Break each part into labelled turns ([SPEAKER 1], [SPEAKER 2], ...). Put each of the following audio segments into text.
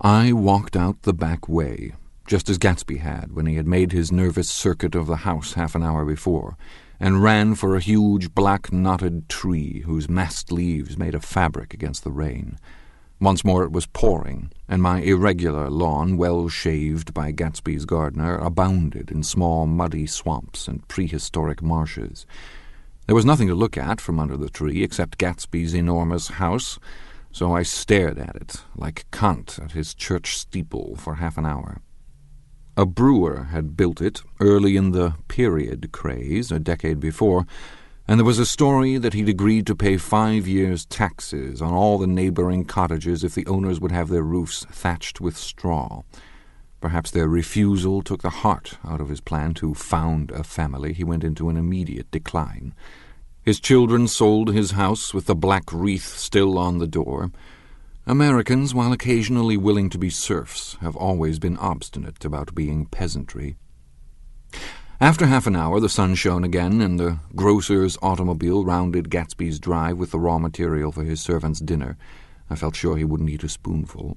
[SPEAKER 1] I walked out the back way, just as Gatsby had when he had made his nervous circuit of the house half an hour before, and ran for a huge black knotted tree whose massed leaves made a fabric against the rain. Once more it was pouring, and my irregular lawn, well shaved by Gatsby's gardener, abounded in small muddy swamps and prehistoric marshes. There was nothing to look at from under the tree except Gatsby's enormous house, so I stared at it, like Kant at his church steeple, for half an hour. A brewer had built it early in the period craze, a decade before, and there was a story that he'd agreed to pay five years' taxes on all the neighbouring cottages if the owners would have their roofs thatched with straw. Perhaps their refusal took the heart out of his plan to found a family. He went into an immediate decline. His children sold his house with the black wreath still on the door. Americans, while occasionally willing to be serfs, have always been obstinate about being peasantry. After half an hour, the sun shone again, and the grocer's automobile rounded Gatsby's drive with the raw material for his servant's dinner. I felt sure he wouldn't eat a spoonful.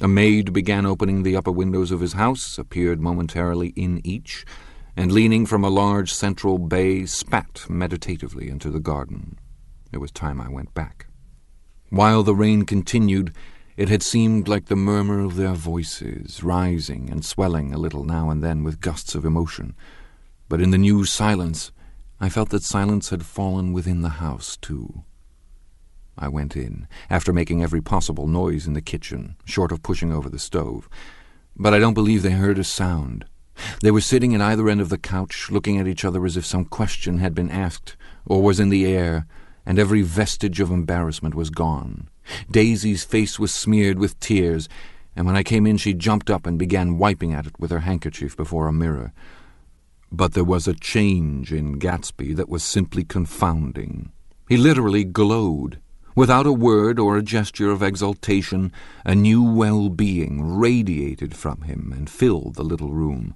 [SPEAKER 1] A maid began opening the upper windows of his house, appeared momentarily in each, and leaning from a large central bay, spat meditatively into the garden. It was time I went back. While the rain continued, it had seemed like the murmur of their voices, rising and swelling a little now and then with gusts of emotion. But in the new silence, I felt that silence had fallen within the house, too. I went in, after making every possible noise in the kitchen, short of pushing over the stove. But I don't believe they heard a sound. They were sitting at either end of the couch, looking at each other as if some question had been asked, or was in the air, and every vestige of embarrassment was gone. Daisy's face was smeared with tears, and when I came in she jumped up and began wiping at it with her handkerchief before a mirror. But there was a change in Gatsby that was simply confounding. He literally glowed. Without a word or a gesture of exultation, a new well-being radiated from him and filled the little room.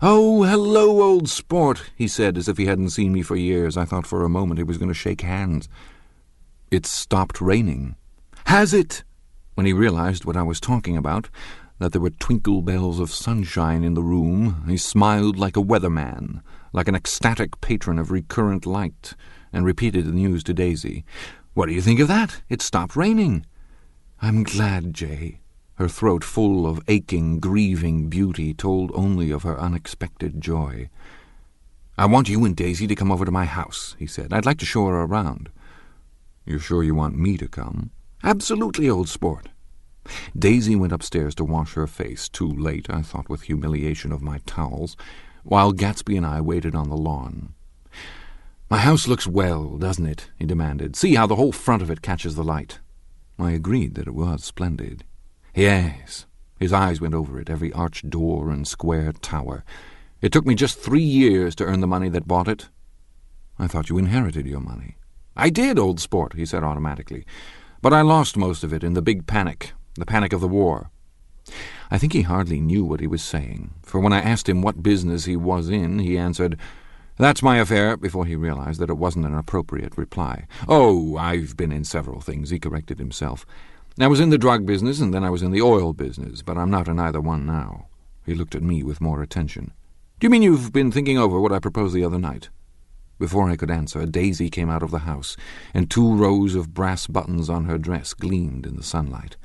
[SPEAKER 1] Oh, hello, old sport, he said, as if he hadn't seen me for years. I thought for a moment he was going to shake hands. It's stopped raining. Has it? When he realized what I was talking about, that there were twinkle bells of sunshine in the room, he smiled like a weatherman, like an ecstatic patron of recurrent light, and repeated the news to Daisy. What do you think of that? It stopped raining. I'm glad, Jay. Her throat full of aching, grieving beauty told only of her unexpected joy. I want you and Daisy to come over to my house, he said. I'd like to show her around. You're sure you want me to come? Absolutely, old sport. Daisy went upstairs to wash her face, too late, I thought with humiliation of my towels, while Gatsby and I waited on the lawn. My house looks well, doesn't it? he demanded. See how the whole front of it catches the light. I agreed that it was splendid. Yes. His eyes went over it, every arched door and square tower. It took me just three years to earn the money that bought it. I thought you inherited your money. I did, old sport, he said automatically. But I lost most of it in the big panic the panic of the war. I think he hardly knew what he was saying, for when I asked him what business he was in, he answered, That's my affair, before he realized that it wasn't an appropriate reply. Oh, I've been in several things, he corrected himself. I was in the drug business, and then I was in the oil business, but I'm not in either one now. He looked at me with more attention. Do you mean you've been thinking over what I proposed the other night? Before I could answer, Daisy came out of the house, and two rows of brass buttons on her dress gleamed in the sunlight.